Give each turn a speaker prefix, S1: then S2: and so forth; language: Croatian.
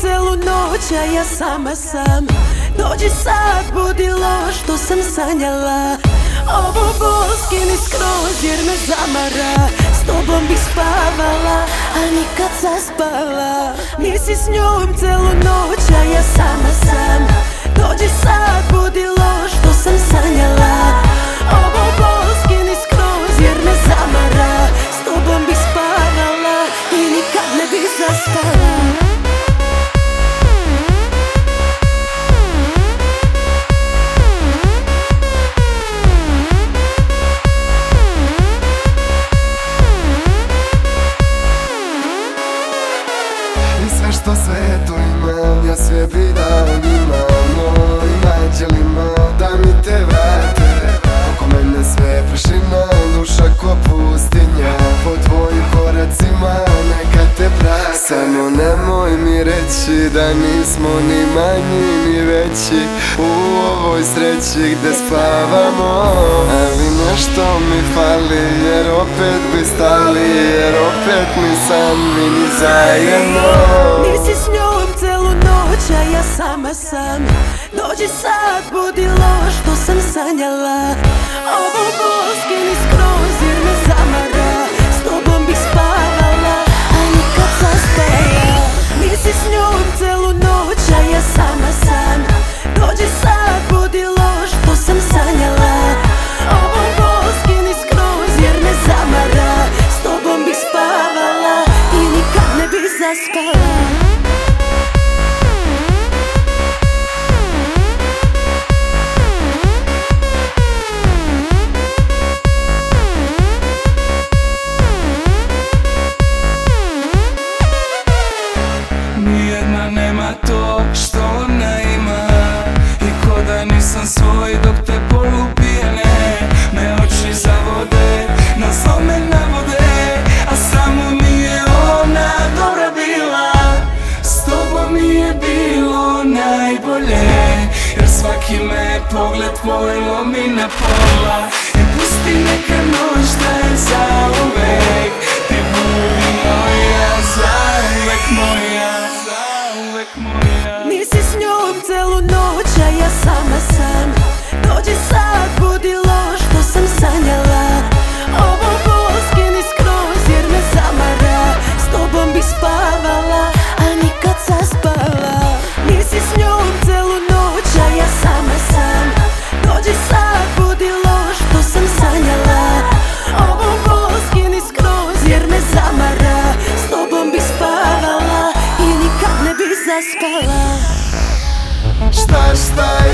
S1: celu noć, a ja sama sam. Dođi sad, budilo što sam sanjala. Ovo bol skini skroz jer me zamara. S tobom bih spavala, a nikad zaspala Nisi s njom celu noć, a ja sama sam. Dođi sad, budilo što sam sanjala
S2: sve što svetu imam, ja sve bi da nismo ni manji ni veći U ovoj sreći gde spavamo. Ali nešto mi fali jer opet bi stali Jer opet mi sami ni zajedno.
S1: Nisi s njom celu noć, a ja sama sam. Dođi sad, budilo što sam sanjala. Ovo bol skini skroz
S3: svaki me pogled tvoj lomi na pola. I pusti neka noć da je zauvek
S2: stars, stars.